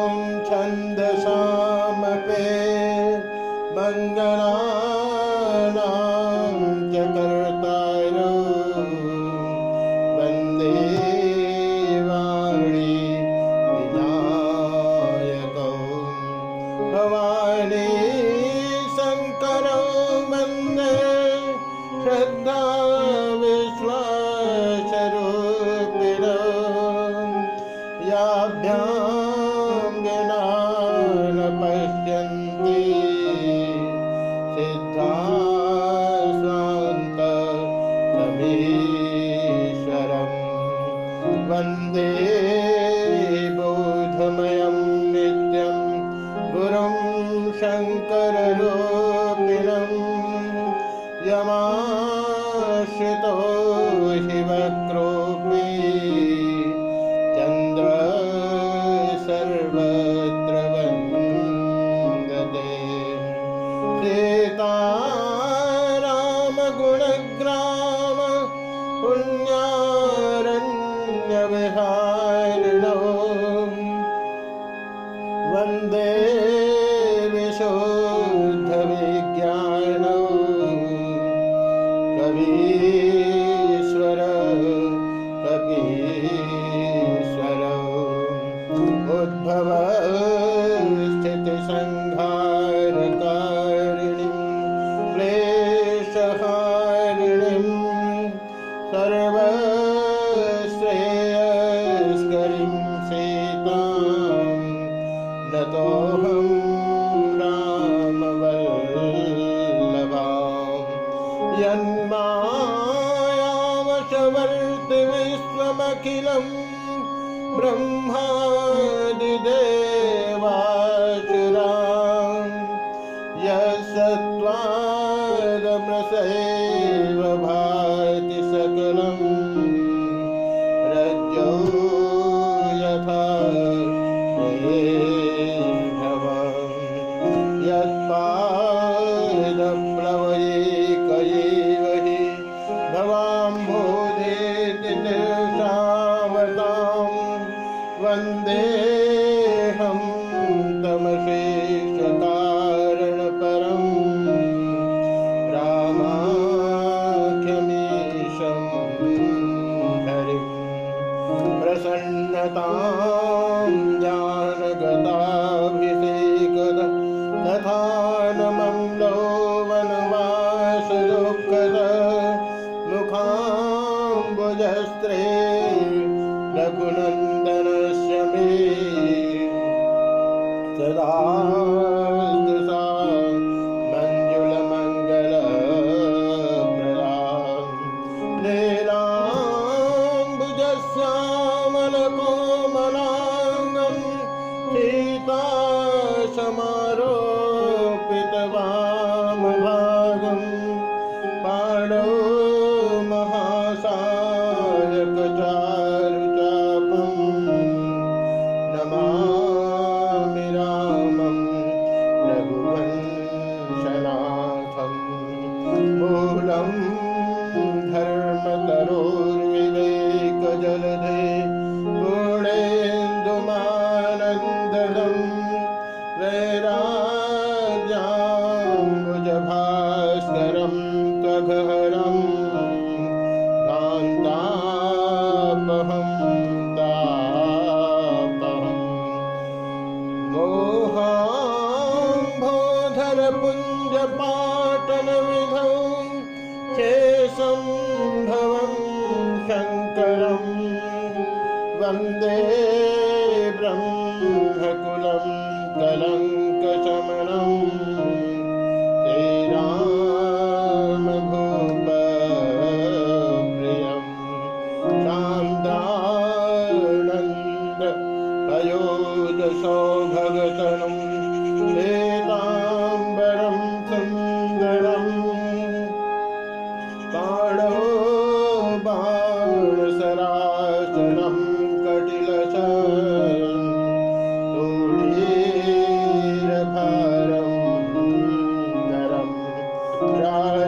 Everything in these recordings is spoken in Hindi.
रसानां छन्दसामपे मङ्गलानां वंदे वाणी विनायकौ। भवानी शङ्करौ वंदे श्रद्धा विश्वासरूपिणौ गुरुं शङ्कररूपिणं यमाश्रितो शिवक्रोपी चन्द्र सर्वत्र वन्दते सीतारामगुणग्राम पुण्यारण्यविहारिणो उद्भव स्थितिसंहारकारिणीं क्लेशहारिणीं सर्वश्रेयस्करीं सीतां नतोऽहं रामवल्लभाम् यन्मायामशवर्ति ब्रह्मादिदेवाचरा य स भाति सकलम् रज्जो यथा शेषम्भवं शङ्करं वंदे ब्रह्मकुलं कलङ्कशमनं। श्रीरामभूपप्रियं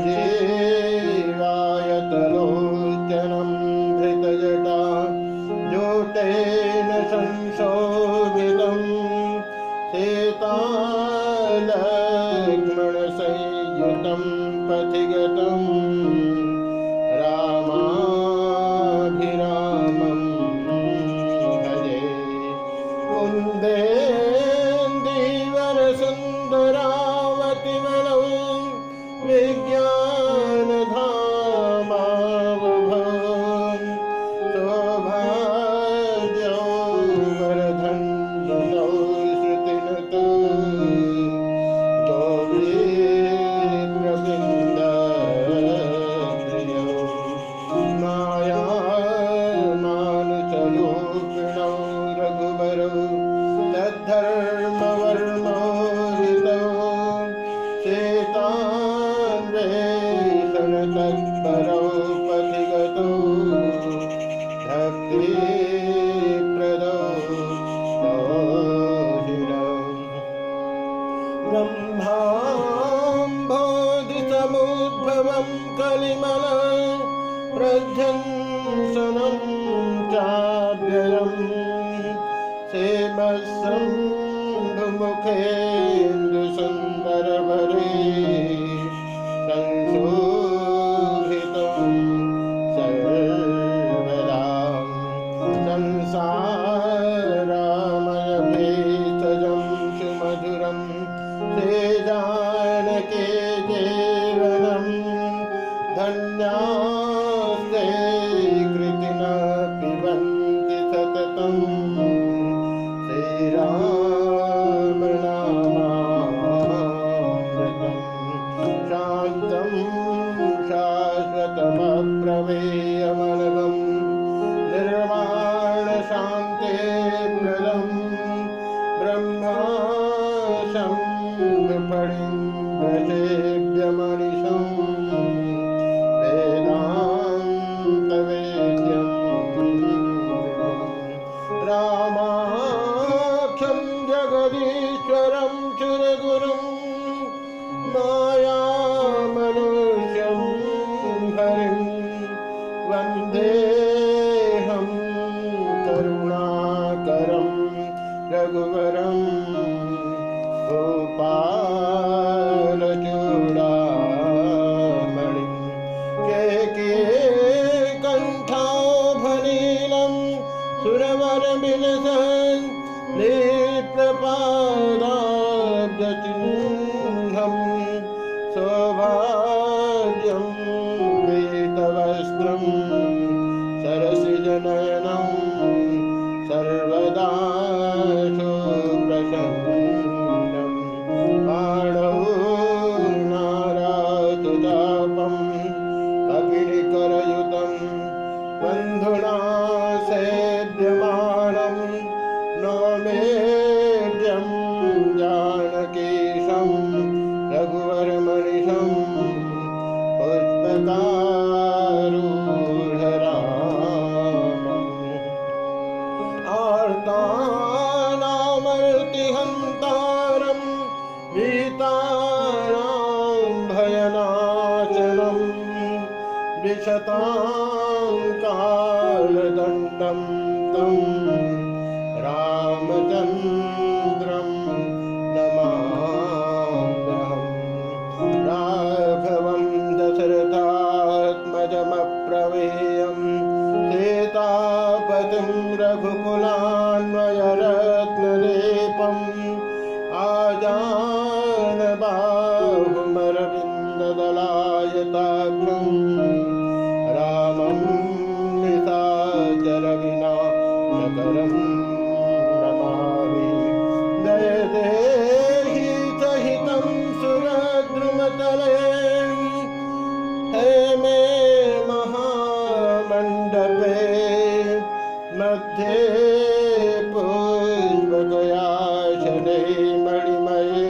राजेवायतलोचनं धृतजटा ज्योतेन संशोभितं शेतालक्ष्मणसंयुतं पथिगतम् रामाभिरामं भजे। कुन्दे प्रध्यंसनं श्रीराम सौभाग्यं पीतवस्त्रं सरसिजनयनं सर्वदा शोप्रसन्नं पाणौ नारातुतापं सेव्यमानं नौमेढ्यं विशतां कालदण्डं तं रामचन्द्रं नमाम्यहम् राघवं दशरथात्मजमप्रमेयं सीतापतिं रघुकुलान्वयरत्नलेपम् सुरद्रुमतले मे महामण्डपे मध्ये पुष्पकयाशने मणिमये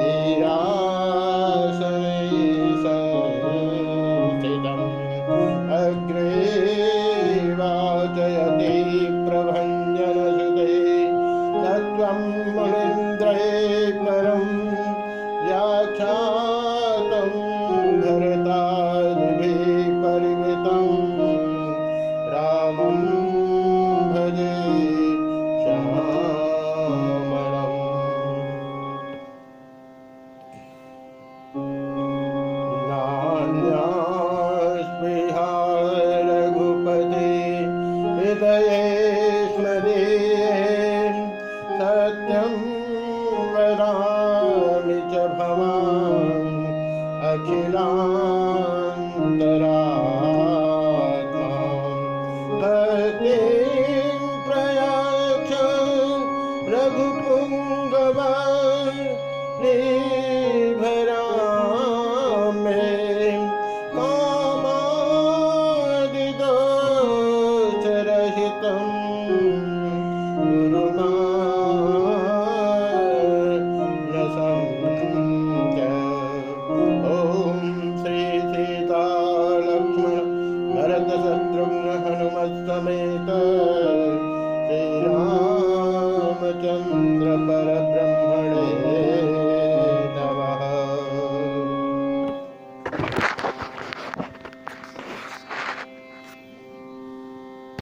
धीरासने संस्थितम् अग्रे वाचयति प्रभञ्जनसुते day.